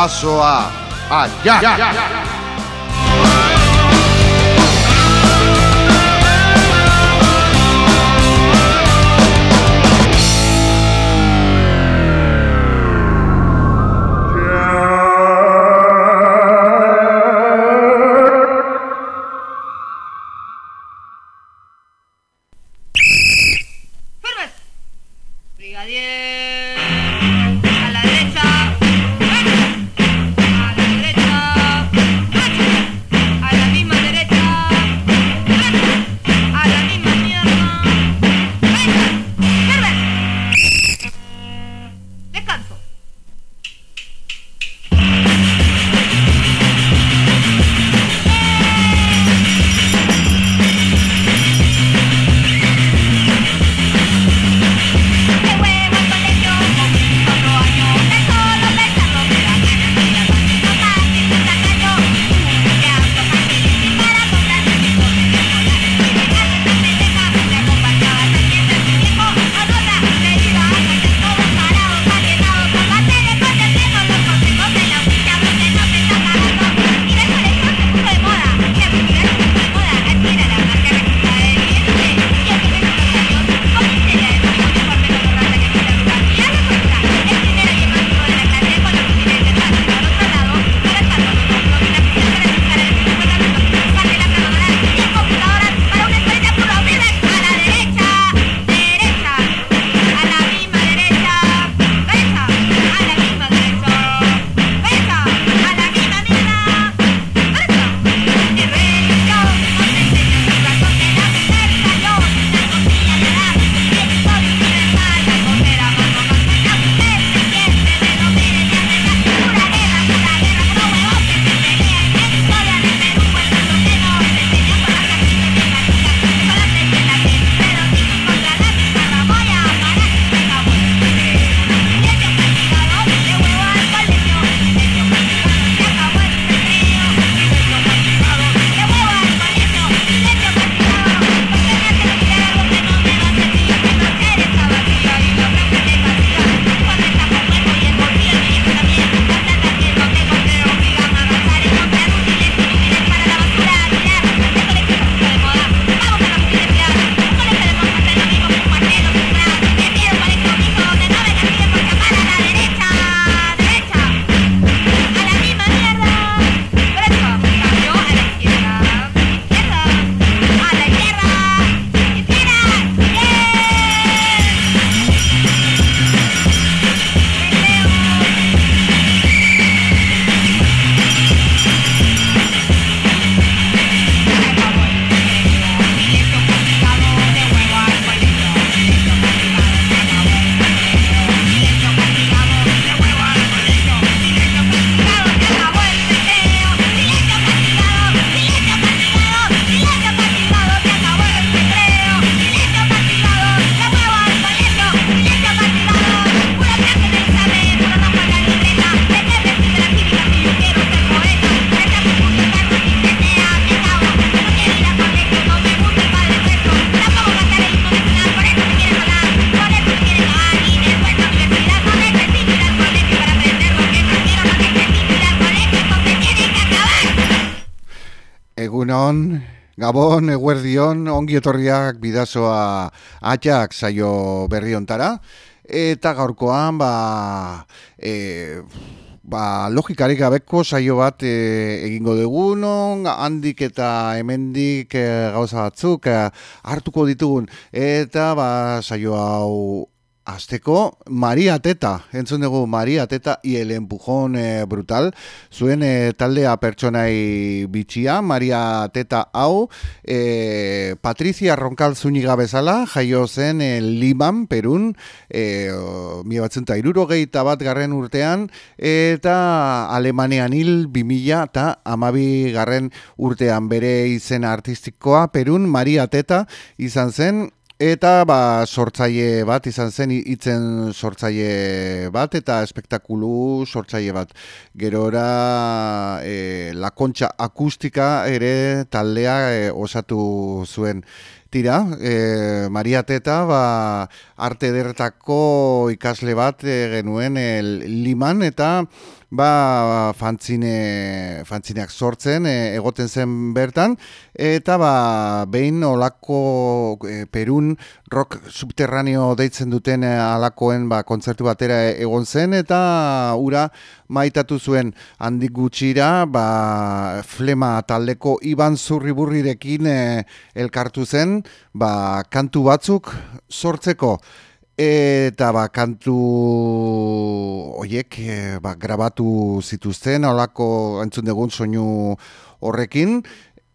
bidazoa allá. Gabon, eguerdion, ongi etorriak bidazoa atxak saio berri ontara. Eta gaurkoan, ba, e, ba, logikarik gabeko saio bat e, egingo dugun, handik eta hemendik e, gauza batzuk e, hartuko ditugun. Eta ba, saio hau Azteko, Maria Teta, entzun dugu Maria Teta y el eh, brutal, zuen eh, taldea pertsonai bitxia, Maria Teta hau, e, Patricia Ronkal zuniga bezala, jaio zen e, Liman, Perun, e, mi batzen iruro bat garren urtean, eta Alemanian hil bimila eta amabi garren urtean. Bere izen artistikoa, Perun, Maria Teta izan zen, Eta ba, sortzaile bat izan zen hitzen sortzaile bat eta espektakulu sortzaile bat. Gerora e, la kontxa akustika ere taldea e, osatu zuen. Tira, e, Maria Teta ba, arte derretako ikasle bat e, genuen e, liman eta ba, fantzine, fantzineak sortzen, e, egoten zen bertan, eta ba, behin olako e, Perun rock subterraneo deitzen duten e, alakoen ba, kontzertu batera egon zen, eta ura maitatu zuen handik gutxira, ba, flema taldeko Iban Zurriburrirekin e, elkartu zen, ba, kantu batzuk sortzeko. Eta ba, kantu oiek e, ba, grabatu zituzten, holako entzun dugun soinu horrekin,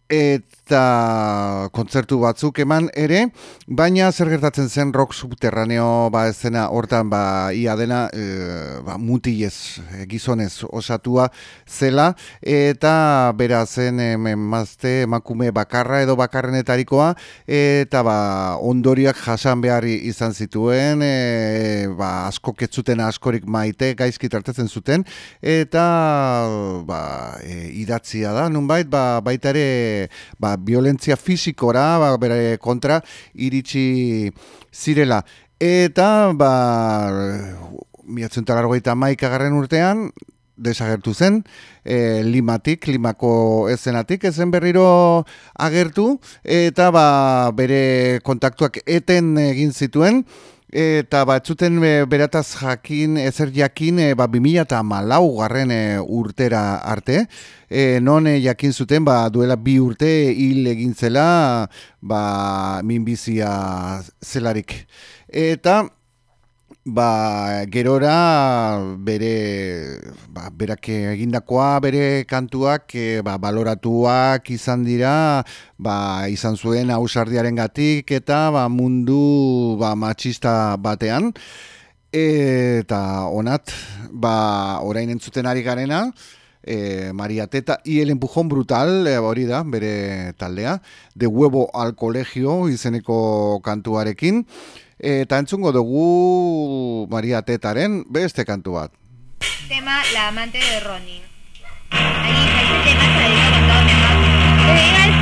eta kontzertu batzuk eman ere, baina zer gertatzen zen rock subterraneo ba ezena hortan ba ia dena e, ba, mutilez e, gizonez osatua zela. Eta bera zen emazte emakume bakarra edo bakarrenetarikoa eta ba ondoriak jasan behar izan zituen e, ba asko ketzuten askorik maite gaizki tartetzen zuten. Eta ba e, idatzia da nunbait ba baita ere ba, violentzia fizikora ba, bere kontra iritsi zirela. Eta, ba, miatzen talargoita maika garren urtean, desagertu zen, e, limatik, limako ezenatik, ezen berriro agertu, eta ba, bere kontaktuak eten egin zituen, Eta batzuten e, berataz jakin, ezer jakin, e, ba, 2000 eta malau garren e, urtera arte. E, non e, jakin zuten, ba, duela bi urte hil egin zela, ba, minbizia zelarik. Eta ba, gerora bere ba, berak egindakoa bere kantuak e, ba, baloratuak izan dira ba, izan zuen ausardiaren gatik eta ba, mundu ba, matxista batean. Eta onat ba, orain entzuten ari garena e, Maria Teta y el empujón brutal e, hori da bere taldea de huevo al colegio izeneko kantuarekin Eta entzungo dugu Maria Tetaren beste kantu bat. Tema La amante de Ronin. Ahí, ese tema se dedica con todo mi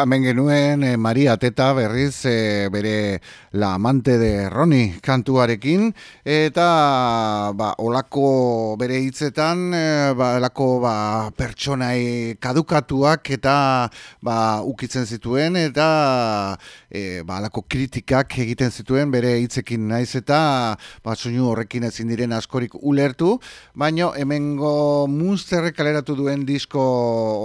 Ba, men genuen e, Maria Teta berriz e, bere la amante de Roni kantuarekin. Eta ba, olako bere hitzetan e, ba, olako ba, pertsonai kadukatuak eta ba, ukitzen zituen. Eta e, ba, olako kritikak egiten zituen bere hitzekin naiz eta ba, soinu horrekin ezin diren askorik ulertu, baino hemengo Munsterrek kaleratu duen disko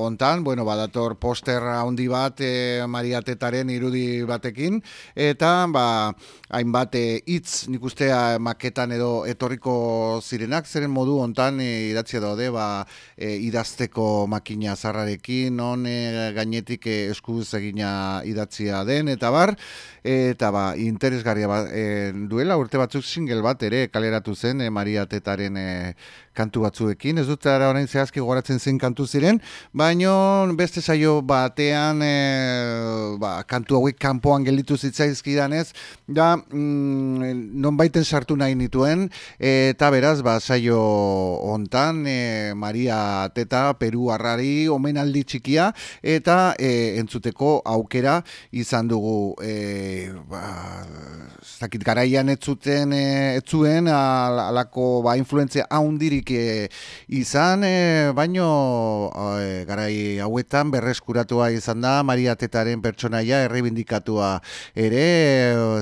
hontan, bueno, badator poster handi bat e, Maria Tetaren irudi batekin eta ba hainbat eh, hitz nik ustea maketan edo etorriko zirenak zeren modu hontan e, idatzia daude ba e, idazteko makina zarrarekin non e, gainetik e, eskuz egina idatzia den eta bar eta ba interesgarria ba, duela urte batzuk single bat ere kaleratu zen e, Maria Tetaren e, kantu batzuekin, ez dut ara orain zehazki goratzen zen kantu ziren, baino beste saio batean e, ba, kantu hauek kanpoan gelditu zitzaizkidan ez, da mm, non baiten sartu nahi nituen, eta beraz, ba, saio hontan e, Maria Teta Peru Arrari omenaldi txikia, eta e, entzuteko aukera izan dugu e, ba, zakit garaian ez zuten e, ez zuen alako ba, influentzia haundirik e, izan, e, baino e, garai hauetan berreskuratua izan da Maria Tetaren pertsonaia errebindikatua ere,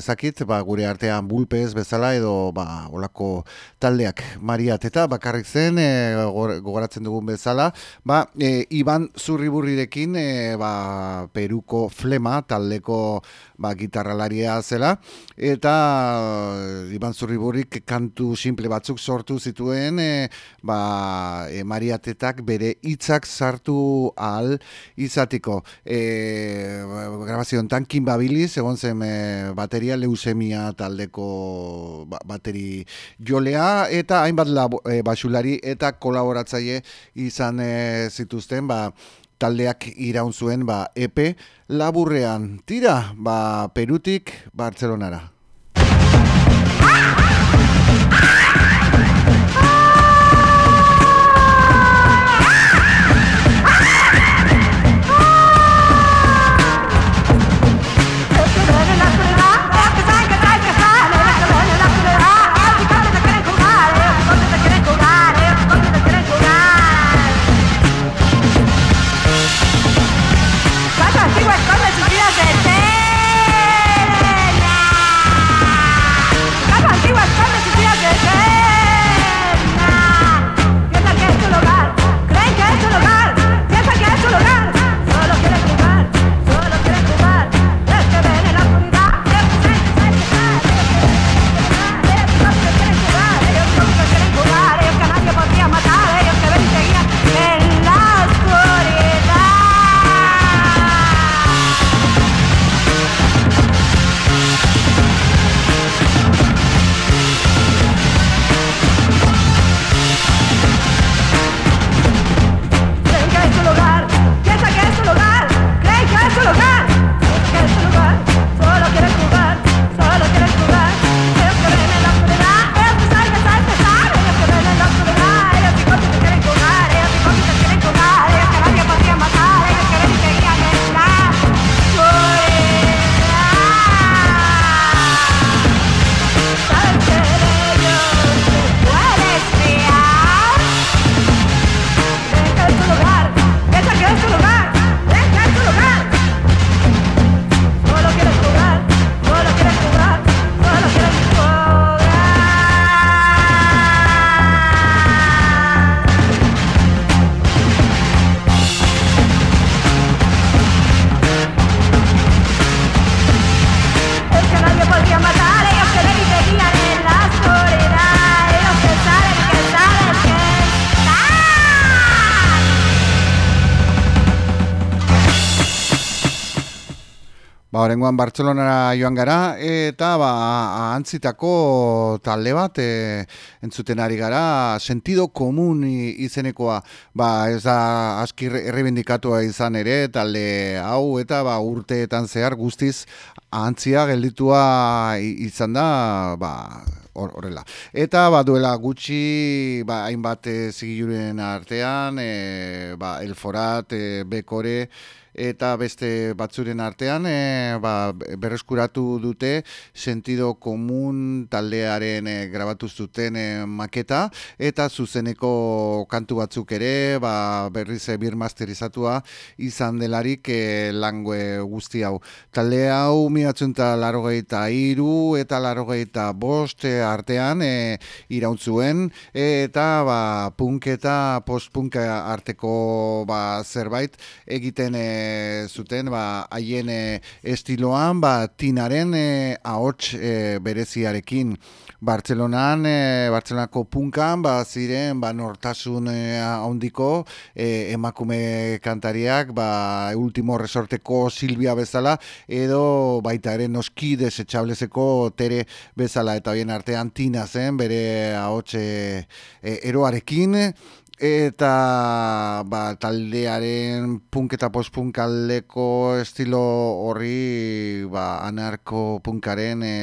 zakit, ba, gure artean bulpez bezala edo ba, olako taldeak. Maria Teta bakarrik zen, e, gogoratzen dugun bezala, ba, e, Iban Zurriburrirekin e, ba, Peruko Flema taldeko ba, gitarralaria zela, eta Iban Zurriburrik kantu simple batzuk sortu zituen, e, ba, e, mariatetak bere hitzak sartu ahal izatiko. E, grabazioan tankin babiliz, egon zen e, bateria leusemia taldeko ba, bateri jolea, eta hainbat e, basulari eta kolaboratzaile izan e, zituzten, ba, taldeak iraun zuen ba, epe laburrean. Tira, ba, Perutik Bartzelonara. Horengoan Bartzelonara joan gara eta ba antzitako talde bat e, entzuten ari gara sentido komun izenekoa ba ez da aski errebindikatua izan ere talde hau eta ba urteetan zehar guztiz antzia gelditua izan da ba horrela. Eta ba duela gutxi ba hainbat e, artean e, ba Elforat, e, Bekore eta beste batzuren artean e, ba, berreskuratu dute sentido komun taldearen e, grabatu zuten e, maketa eta zuzeneko kantu batzuk ere ba, berriz e, birmasterizatua izan delarik e, langue guzti hau. Talde hau miatzen eta larogeita iru eta larogeita bost artean e, irauntzuen eta ba, punk eta post-punk arteko ba, zerbait egiten e, zuten ba, haien e, estiloan ba, tinaren e, ahots e, bereziarekin. Bartzelonan, e, Bartzelonako punkan, ba, ziren ba, nortasun handiko e, emakume kantariak, ba, ultimo resorteko Silvia bezala, edo baita ere noski desetxablezeko tere bezala, eta bien artean tina zen, bere ahots eroarekin, eta ba, taldearen punk eta post-punk aldeko estilo horri ba, anarko punkaren e,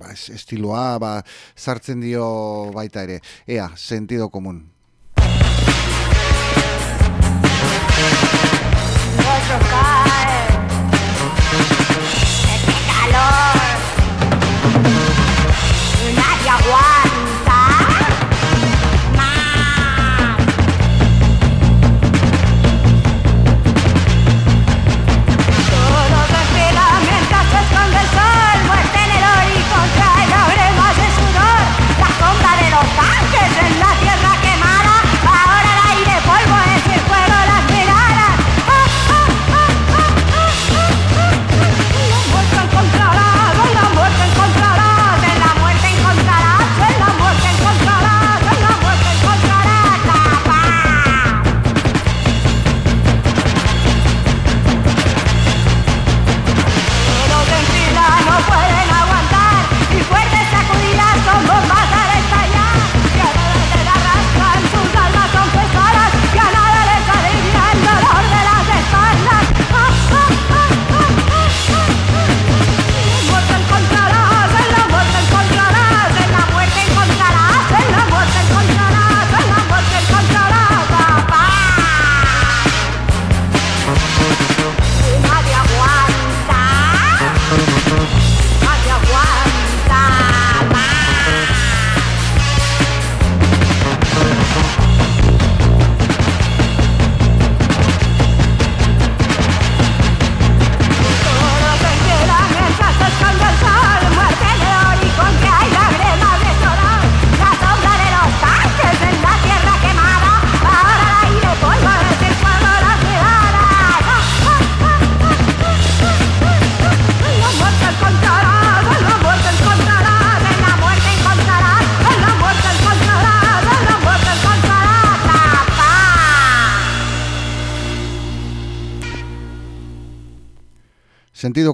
ba, estiloa ba, sartzen dio baita ere. Ea, sentido komun. Calor. Nadie aguanta.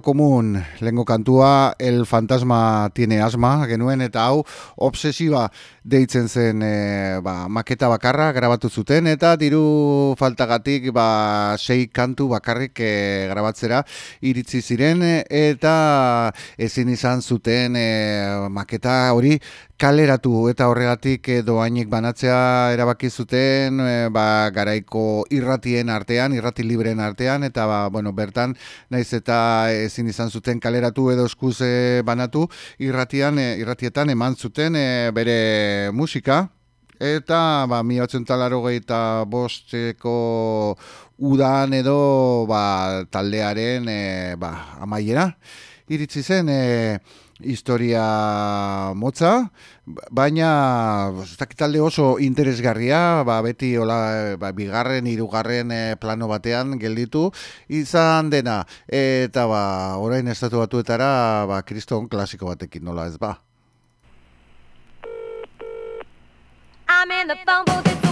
Común, lengo kantua, el fantasma tiene asma, genuen eta hau, obsesiba deitzen zen e, ba, maketa bakarra grabatu zuten, eta diru faltagatik ba, sei kantu bakarrik e, grabatzera iritzi ziren, eta ezin izan zuten e, maketa hori kaleratu eta horregatik doainik banatzea erabaki zuten e, ba, garaiko irratien artean, irrati libreen artean eta ba, bueno, bertan naiz eta ezin izan zuten kaleratu edo eskuz banatu irratian e, irratietan eman zuten bere musika eta ba, mi eta bosteko udan edo ba, taldearen e, ba, amaiera iritsi zen e, historia motza, baina talde oso interesgarria, ba, beti hola, ba, bigarren, hirugarren e, plano batean gelditu izan dena. Eta ba, orain estatu batuetara, ba, kriston klasiko batekin nola ez ba. I'm in the phone booth,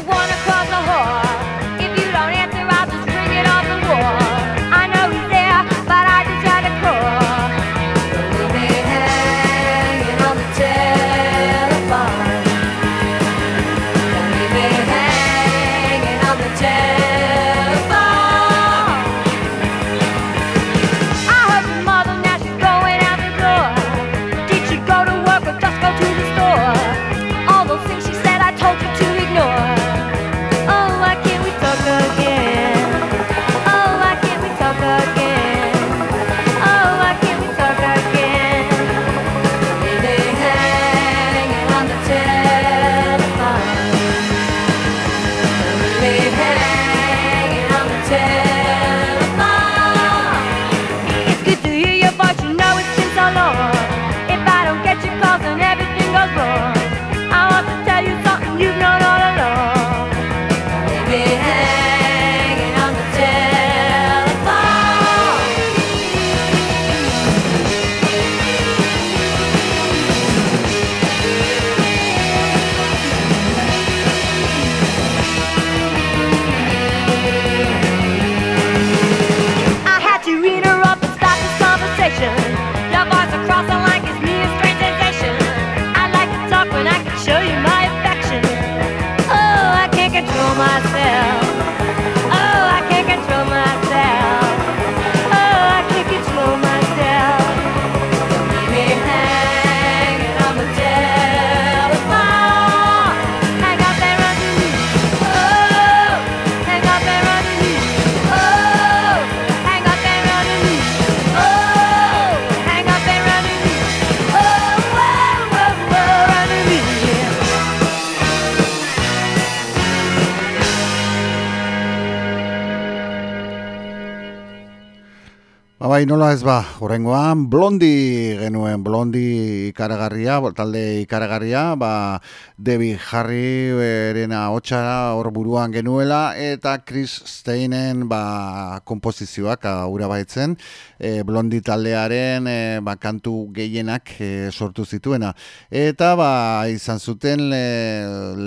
Bai, nola ez ba, horrengoan, blondi genuen, blondi ikaragarria, talde ikaragarria, ba, Debbie Harry erena hotxara hor buruan genuela, eta Chris Steinen ba, kompozizioak aura baitzen, e, blondi taldearen e, ba, kantu gehienak e, sortu zituena. Eta ba, izan zuten le,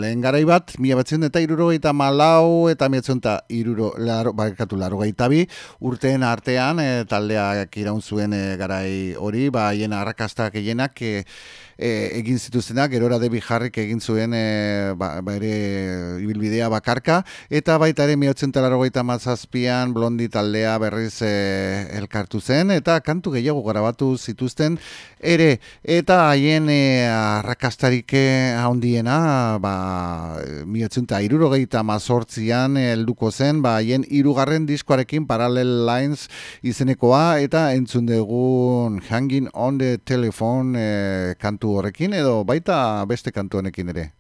lehen garai bat, mila batzen eta iruro eta malau, eta mila eta iruro, laro, bakatu, laro bi, urteen artean, e, iraun zuen e, garai hori, ba, hien arrakastak gehienak, e, e, egin zituztenak, gerora debi jarrik egin zuen e, ba, ba ere ibilbidea bakarka, eta baita ere miotzen talarrogeita mazazpian blondi taldea berriz e, elkartu zen, eta kantu gehiago grabatu zituzten ere, eta haien e, arrakastarik handiena ba, miotzen ta irurogeita mazortzian helduko zen, ba, haien irugarren diskoarekin Parallel Lines izenekoa, eta entzun dugun Hanging on the Telephone e, kantu horrekin edo baita beste kantu honekin ere.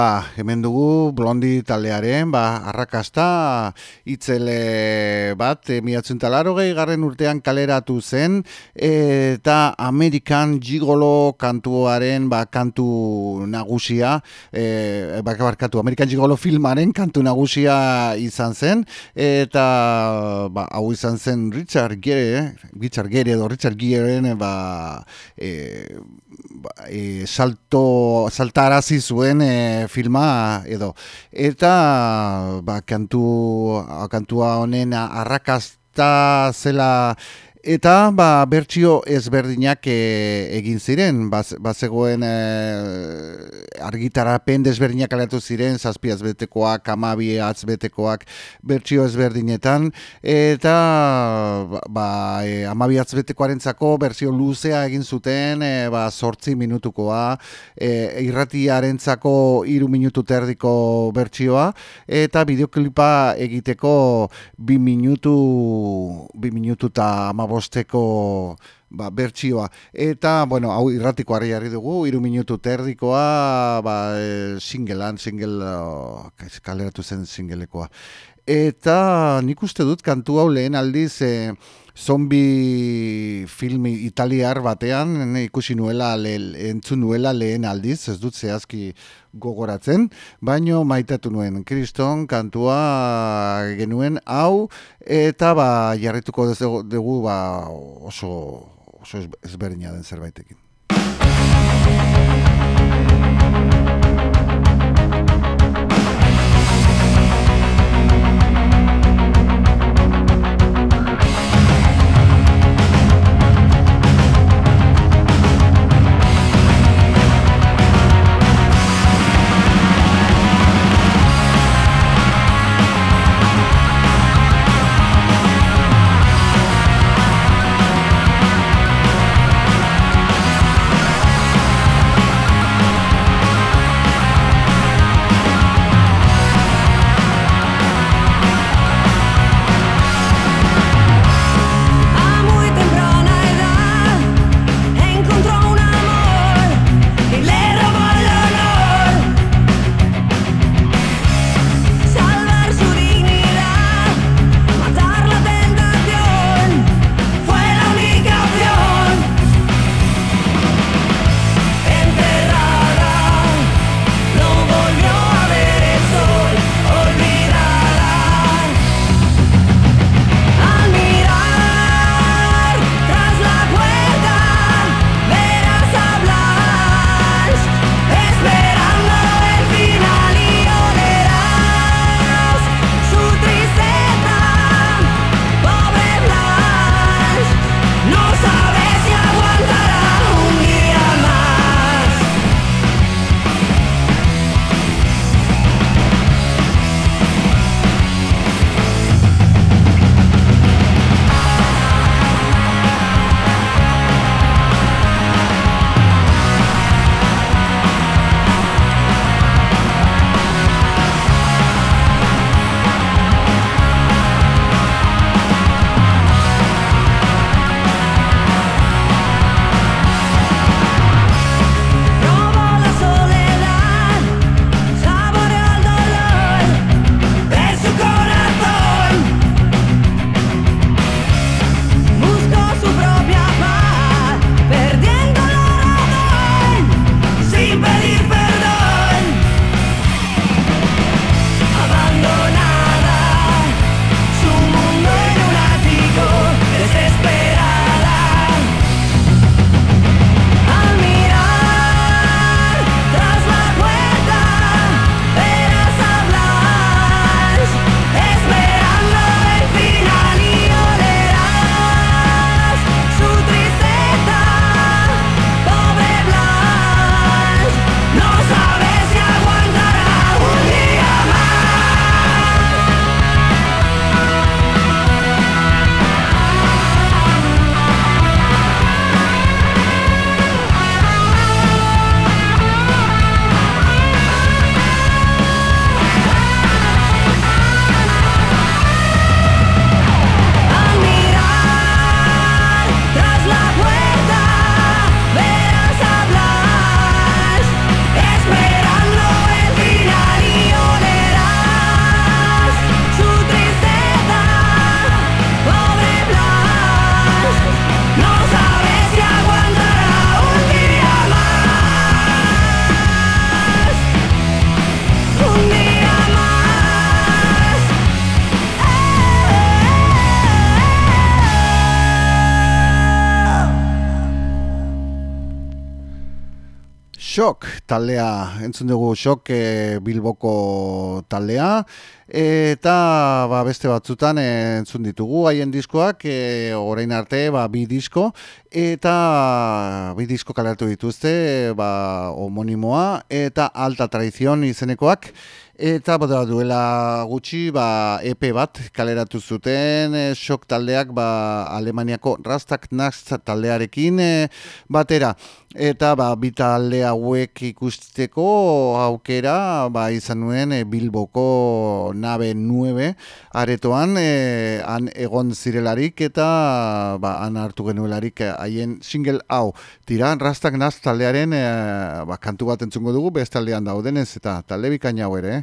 Ba, hemen dugu blondi taldearen, ba, arrakasta itzele bat, e, miatzen talaro garren urtean kaleratu zen, eta Amerikan Gigolo kantuaren, ba, kantu nagusia, e, ba, barkatu, Amerikan Gigolo filmaren kantu nagusia izan zen, eta, ba, hau izan zen Richard Gere, Richard Gere edo Richard Gere, ba, e, ba, e, salto, saltarazi zuen, e, filma edo. Eta ba, kantu, kantua honen arrakasta zela Eta ba, bertsio ezberdinak e, egin ziren, bazegoen e, argitarapen desberdinak alatu ziren, zazpiaz betekoak, amabi betekoak bertsio ezberdinetan, eta ba, ba e, amabi betekoaren zako bertsio luzea egin zuten, e, ba, sortzi minutukoa, e, irratiaren zako iru minutu terdiko bertsioa, eta bideoklipa egiteko bi minutu, bi minutu eta bosteko ba, bertsioa. Eta, bueno, hau irratiko harri harri dugu, iru minutu terdikoa, ba, e, singlean, single, uh, kaleratu zen singlekoa. Eta nik uste dut kantu hau lehen aldiz, e, zombi filmi italiar batean, ikusi nuela, le, entzun nuela lehen aldiz, ez dut zehazki gogoratzen, baino maitatu nuen kriston kantua genuen hau, eta ba, jarrituko dugu ba, oso, oso ezberdina den zerbaitekin. Taldea, entzun dugu Shock e, Bilboko taldea, eta ba, beste batzutan entzun ditugu haien diskoak, e, orain arte ba, bi disko, eta bi disko kaleratu dituzte, ba, homonimoa, eta alta tradizion izenekoak, Eta bada duela gutxi ba, EP bat kaleratu zuten e, sok taldeak ba, Alemaniako Rastak Naxt taldearekin e, batera. Eta ba, bi talde hauek ikusteko aukera ba, izan nuen e, Bilboko nabe 9 aretoan e, han egon zirelarik eta ba, han hartu genuelarik haien single hau. Tira, Rastak Naxt taldearen e, ba, kantu bat entzungo dugu bestaldean daudenez eta talde bikaina hau ere. Eh?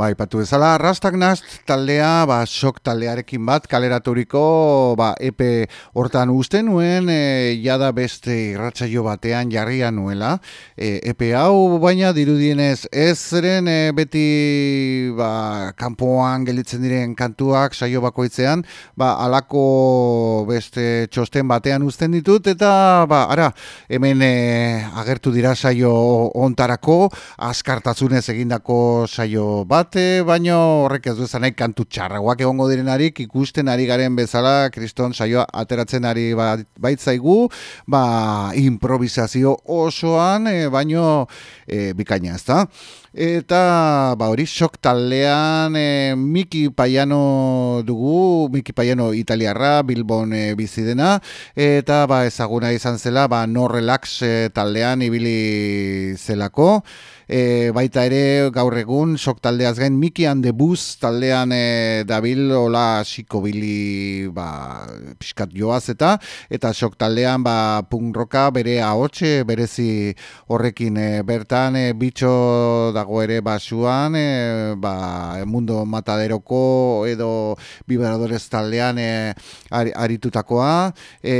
Aipatu bezala, Rastak Nast taldea, ba, sok taldearekin bat, kaleraturiko, ba, epe hortan uste nuen, e, jada beste irratsaio batean jarria nuela, e, epe hau, baina dirudienez ez zeren e, beti, ba, kanpoan gelitzen diren kantuak saio bakoitzean, ba, alako beste txosten batean uzten ditut, eta, ba, ara, hemen e, agertu dira saio ontarako, askartazunez egindako saio bat, bat, e, baino horrek ez du nahi kantu txarragoak egongo direnarik ikusten ari garen bezala, kriston saioa ateratzen ari baitzaigu, ba, improvisazio osoan, e, baino e, bikaina ez da. Eta ba hori sok taldean e, Miki Paiano dugu, Miki Paiano italiarra, Bilbon e, bizi dena. Eta ba ezaguna izan zela, ba no relax e, taldean ibili zelako e, baita ere gaur egun sok taldeaz gain Miki and the Bus taldean e, dabil ola psikobili ba, piskat joaz eta eta sok taldean ba, punk roka bere ahotxe berezi horrekin e, bertan e, bitxo dago ere basuan e, ba, mundo mataderoko edo vibradores taldean e, aritutakoa e,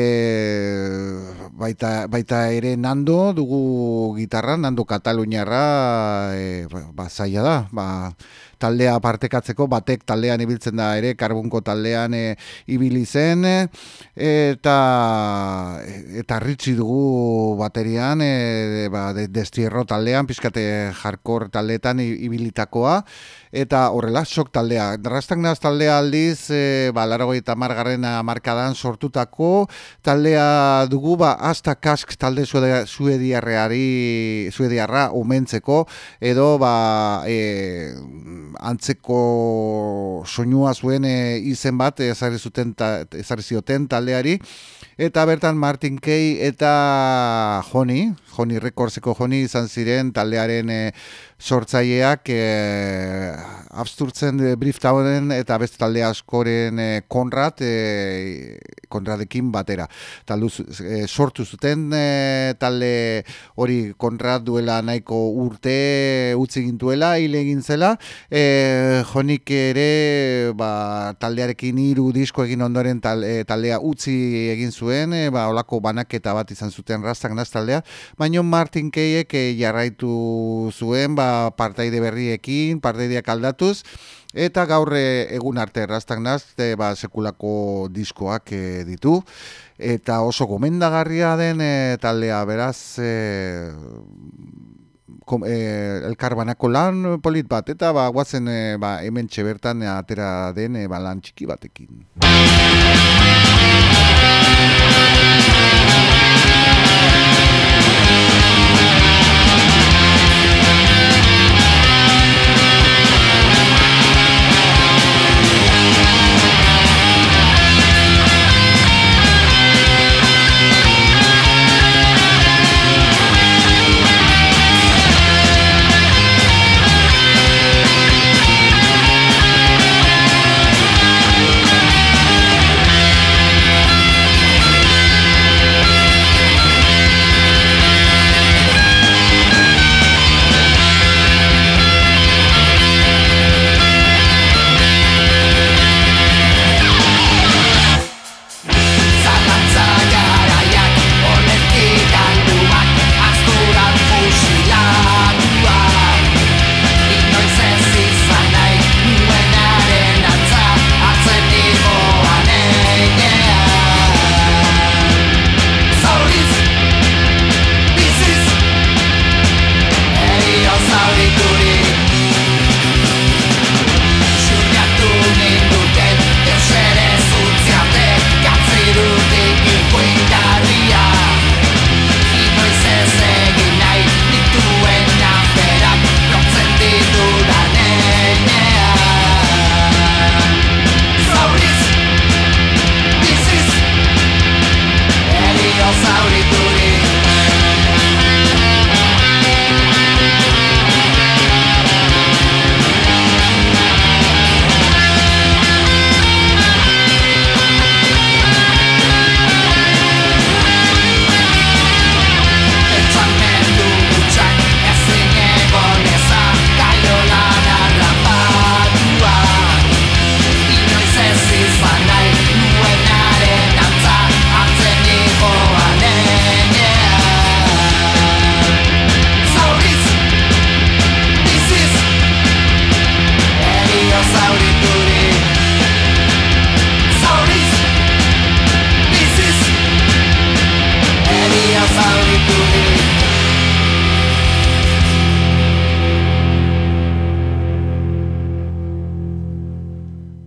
baita, baita ere nando dugu gitarra, nando kataluniarra e, ba, zaila da, ba, taldea partekatzeko, batek taldean ibiltzen da ere, karbunko taldean e, ibili zen, eta eta ritzi dugu baterian, e, ba, destierro taldean, pizkate jarkor taldeetan ibilitakoa, eta horrela sok taldea. Darrastak naz taldea aldiz, e, ba, larago eta margarren markadan sortutako taldea dugu, ba, hasta kask talde suediarreari, suediarra umentzeko, edo, ba, e, antzeko soinua zuen e, izen bat, ezarri zuten, ezarri zioten taldeari, eta bertan Martin Kay eta Joni, Joni Rekordseko Joni izan ziren taldearen e, sortzaileak e, absturtzen e, eta beste talde askoren e, Konrad e, Konradekin batera. Taldu, e, sortu zuten e, talde hori Konrad duela nahiko urte utzi gintuela, hile egin zela. E, jonik ere ba, taldearekin hiru disko egin ondoren taldea utzi egin zuen, e, ba, olako banaketa bat izan zuten rastak naz taldea. Baina Martin Keiek e, jarraitu zuen, ba, partaide berriekin, partaideak aldatuz, eta gaur egun arte errastak nazte ba, sekulako diskoak e, ditu, eta oso gomendagarria den e, taldea beraz e, kom, e, elkarbanako lan polit bat, eta ba, guazen e, ba, hemen txebertan atera den e, ba, lan txiki batekin.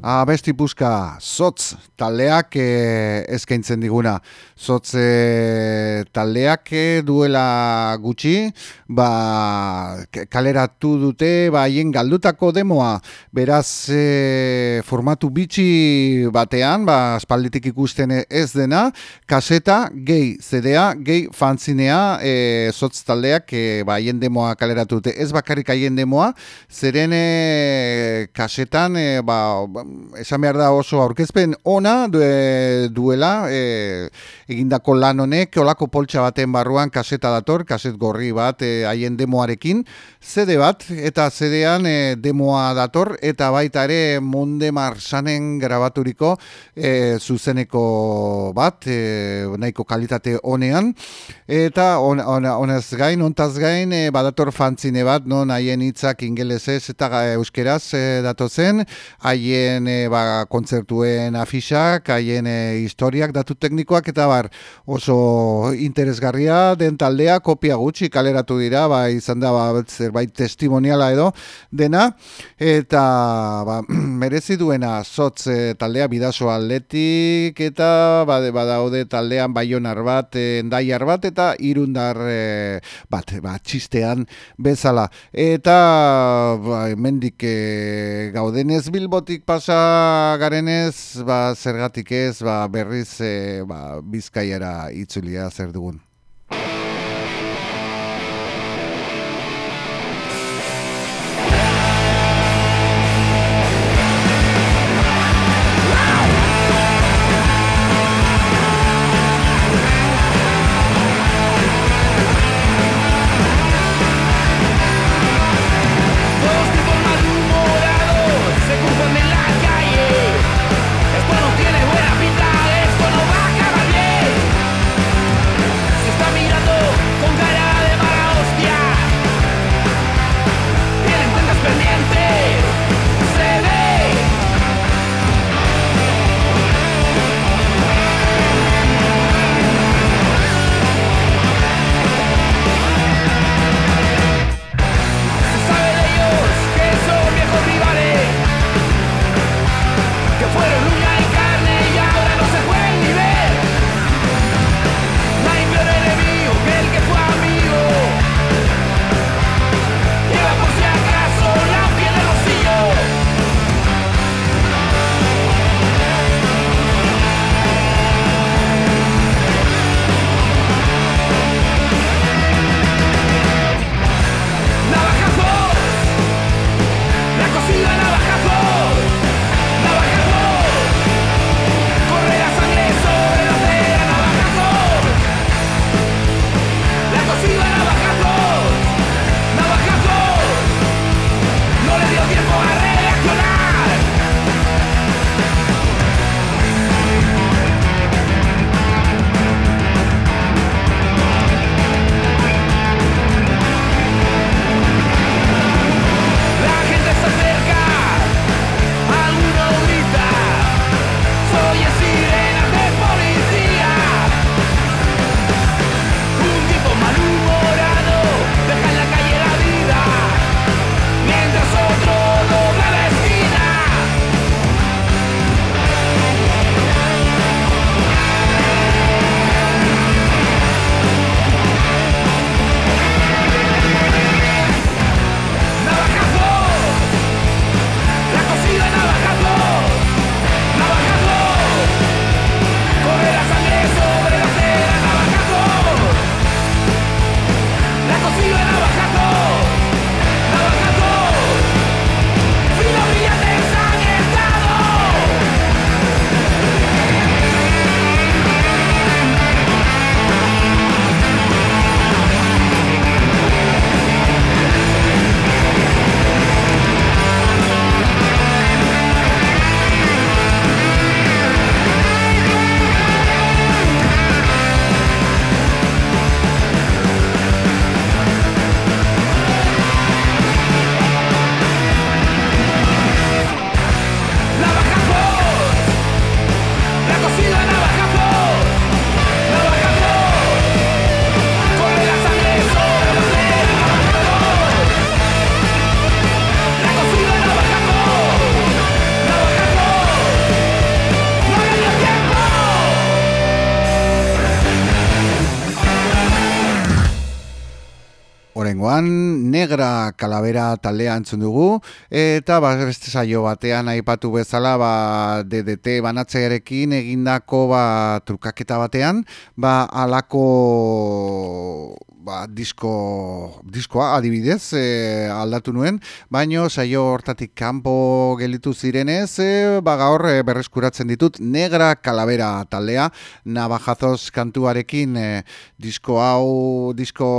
Abesti puzka sotz taldeak e, eskaintzen diguna. Sotz e, taldeak e, duela gutxi, ba, kaleratu dute ba, haien galdutako demoa. Beraz, e, formatu bitxi batean, ba, espalditik ikusten ez dena, kaseta, gehi zedea, gehi fanzinea, e, sotz taldeak e, ba, haien demoa kaleratu dute. Ez bakarrik haien demoa, zeren e, kasetan, e, ba, esan behar da oso aurkezpen ona duela e, egindako lan honek olako poltsa baten barruan kaseta dator, kaset gorri bat e, haien demoarekin, zede bat eta zedean e, demoa dator eta baita ere monde marsanen grabaturiko e, zuzeneko bat e, nahiko kalitate honean eta on, honez gain, ontaz gain e, badator fantzine bat non haien hitzak ingelesez eta euskeraz e, datozen haien e, ba, kontzertuen afixak, haien e, historiak, datu teknikoak, eta bar oso interesgarria den taldea, kopia gutxi kaleratu dira, ba, izan da ba, zerbait testimoniala edo dena, eta ba, merezi duena sotz e, taldea bidazo atletik, eta ba, badaude taldean baionar bat, e, endaiar bat, eta irundar e, bat, ba, txistean bezala. Eta ba, mendik e, gaudenez bilbotik pasa garenez, ba, zergatik ez, ba, berriz e, ba, bizkaiara itzulia zer dugun. Negra kalabera taldea entzun dugu. Eta ba beste saio batean aipatu bezala ba DDT banatzearekin egindako ba trukaketa batean ba alako ba, disko, diskoa adibidez e, aldatu nuen, baino saio hortatik kanpo gelitu zirenez, e, ba, gaur e, berreskuratzen ditut negra kalabera taldea, nabajazos kantuarekin e, disko hau, disko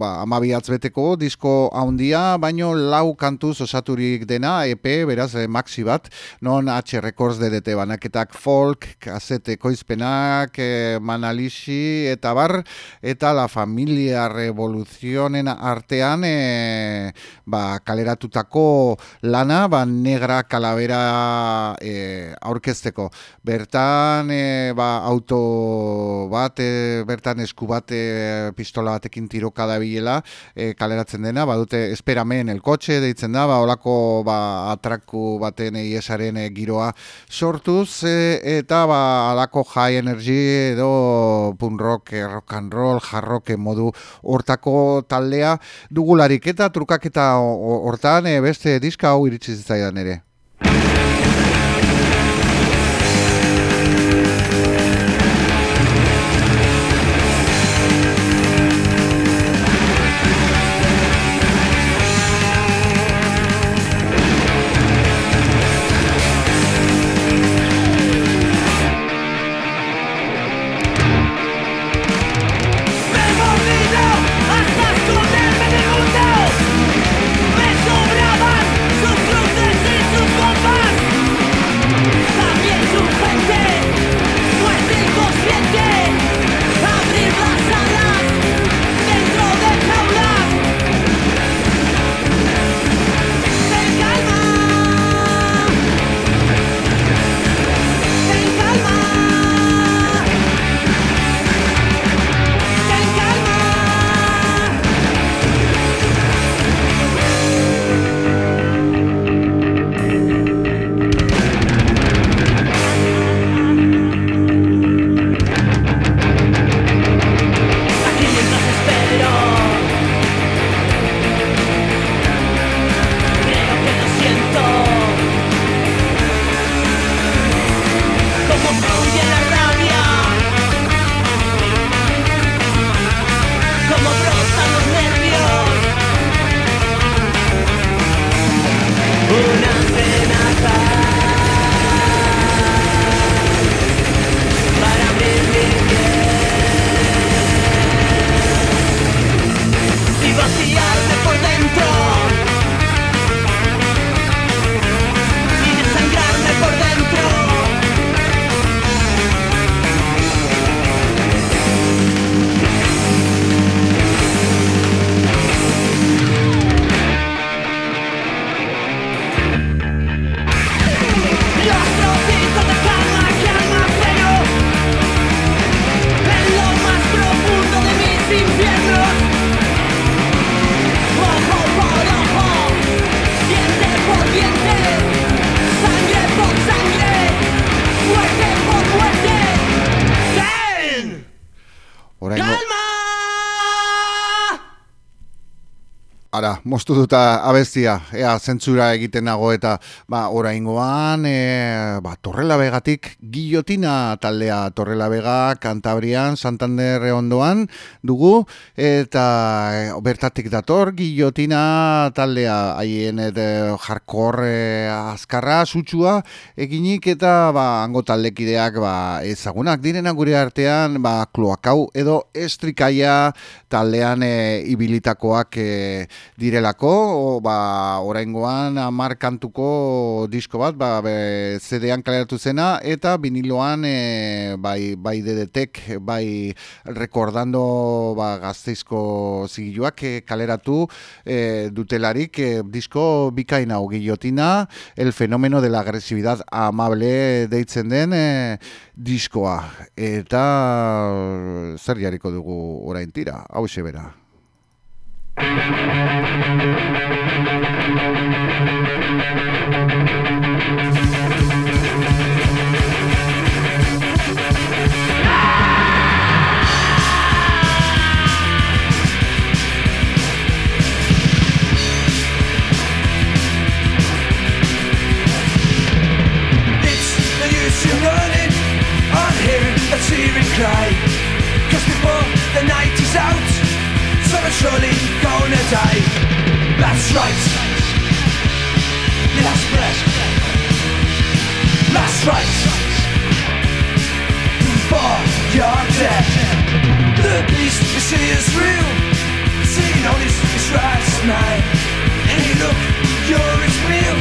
ba, amabiatz beteko, disko haundia, baino lau kantuz osaturik dena, EP, beraz, e, maxi bat, non H Records DDT banaketak folk, kasete koizpenak, e, manalisi, eta bar, eta la familia revoluzionen artean e, ba, kaleratutako lana ba, negra kalabera e, aurkezteko. Bertan e, ba, auto bat, e, bertan esku bat e, pistola batekin tiroka da bilela e, kaleratzen dena, ba, dute esperamen el kotxe deitzen da, ba, olako ba, atraku baten iesaren e, giroa sortuz, e, eta ba, alako high energy edo punk rock, rock and roll, jarroke modu hortako taldea dugularik eta trukaketa hortan e, beste diska hau iritsi zitzaidan ere. Moztu duta abestia, ea, zentzura egiten nago eta ba, oraingoan e, ba, Torrela Begatik guillotina taldea Torrela Bega, Kantabrian, Santander ondoan dugu eta e, bertatik dator guillotina taldea. Haien jarkor e, azkarra, sutsua eginik eta ba, hango taldekideak ba, ezagunak direna gure artean ba, kloakau edo estrikaia taldean e, ibilitakoak e, dire direlako, ba, oraingoan amar kantuko disko bat, ba, be, CD-an kaleratu zena, eta biniloan e, bai, bai dedetek, bai rekordando ba, gazteizko zigiluak e, kaleratu e, dutelarik e, disko bikaina gillotina, el fenomeno de la agresividad amable deitzen den e, diskoa. Eta zer jarriko dugu orain tira, hau bera. Cause before the night is out Someone's surely gonna die. That's right. Your last breath. Last right. Before you're dead. The beast you see is real. Seeing all this is right now Hey look, you're as real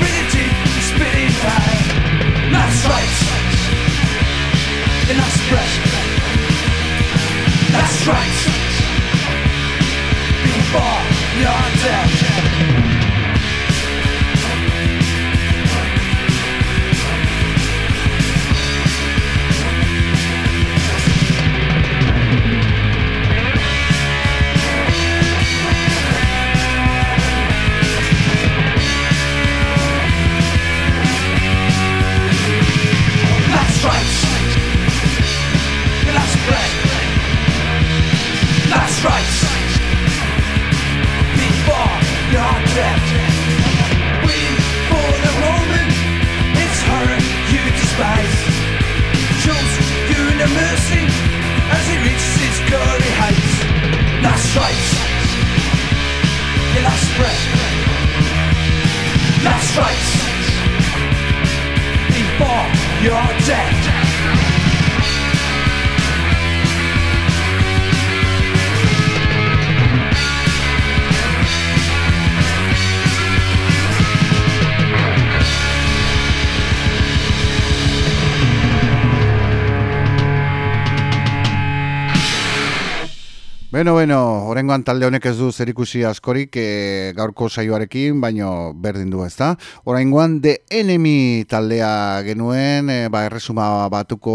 Breathe deep, spitting high. Last right keeping us fresh. That's right. Before born, you're dead. Beno, orengoan talde honek ez du zerikusi askorik e, gaurko saioarekin, baino berdin du ezta. Oraingoan The Enemy taldea genuen, e, ba, erresuma batuko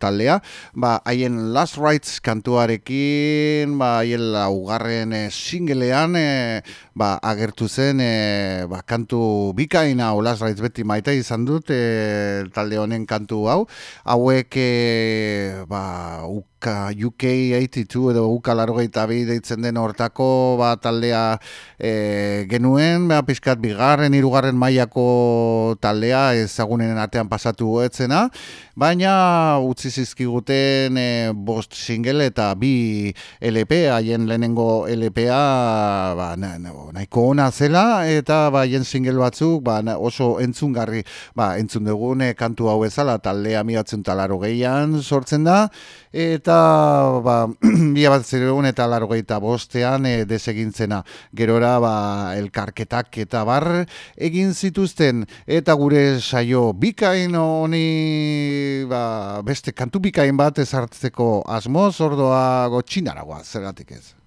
taldea, ba, haien Last Rights kantuarekin, ba, haien laugarren e, singlean, e, ba, agertu zen, e, ba, kantu bikaina, o Last Rights beti maite izan dut, e, talde honen kantu hau, hauek, e, ba, UK, UK 82 edo UK largoita bi deitzen den hortako ba, taldea e, genuen, ba, pizkat bigarren, hirugarren mailako taldea ezagunen artean pasatu etzena, baina utzi zizkiguten e, bost single eta bi LP, haien lehenengo LPa ba, na, na, nahiko ona zela. Eta ba, single batzuk ba, oso entzungarri ba, entzun dugune kantu hau ezala taldea miratzen talaro gehian sortzen da eta ba, mila bat zireun eta largoita bostean e, desegintzena gerora ba, elkarketak eta bar egin zituzten eta gure saio bikain honi ba, beste kantu bikain bat ezartzeko asmoz ordoa gotxinaragoa zergatik ez.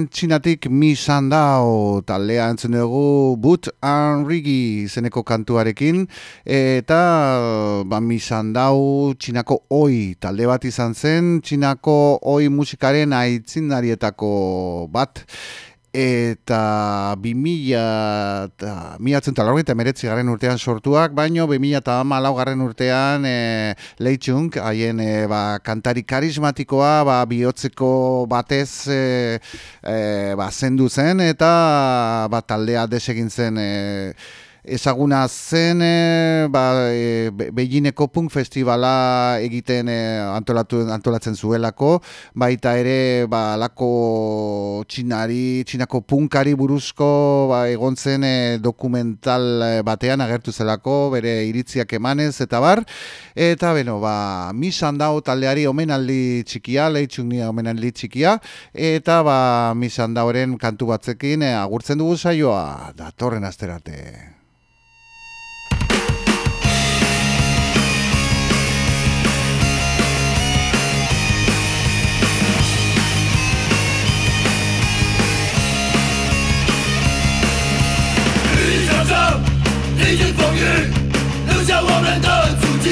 Horrengoan, txinatik misan dao taldea entzun dugu But and Rigi kantuarekin. Eta ba, misan dao txinako oi talde bat izan zen. Txinako oi musikaren aitzindarietako bat eta 2000 eta miatzen eta urtean sortuak, baino 2000 eta malau garren urtean e, leitxunk, haien e, ba, kantari karismatikoa ba, bihotzeko batez e, e, ba, zendu zen eta ba, taldea desegin zen e, ezaguna zen e, ba, e, Beijineko punk festivala egiten e, antolatu, antolatzen zuelako, baita ere ba, lako txinari, txinako punkari buruzko ba, egon zen e, dokumental batean agertu zelako, bere iritziak emanez eta bar, eta beno, ba, misan dao taldeari omenaldi txikia, lehitxuk nire omenaldi txikia, eta ba, misan daoren kantu batzekin e, agurtzen dugu saioa, datorren asterate. 历经风雨，留下我们的足迹。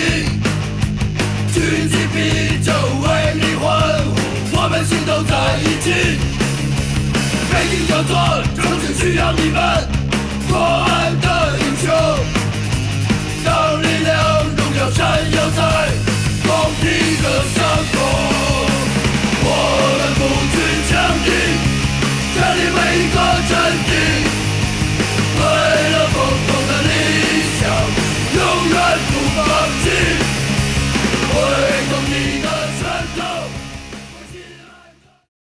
举起啤酒，为你欢呼，我们心都在一起。北京这座城市需要你们，多安的英雄，让力量、荣耀闪耀在同一个山坡。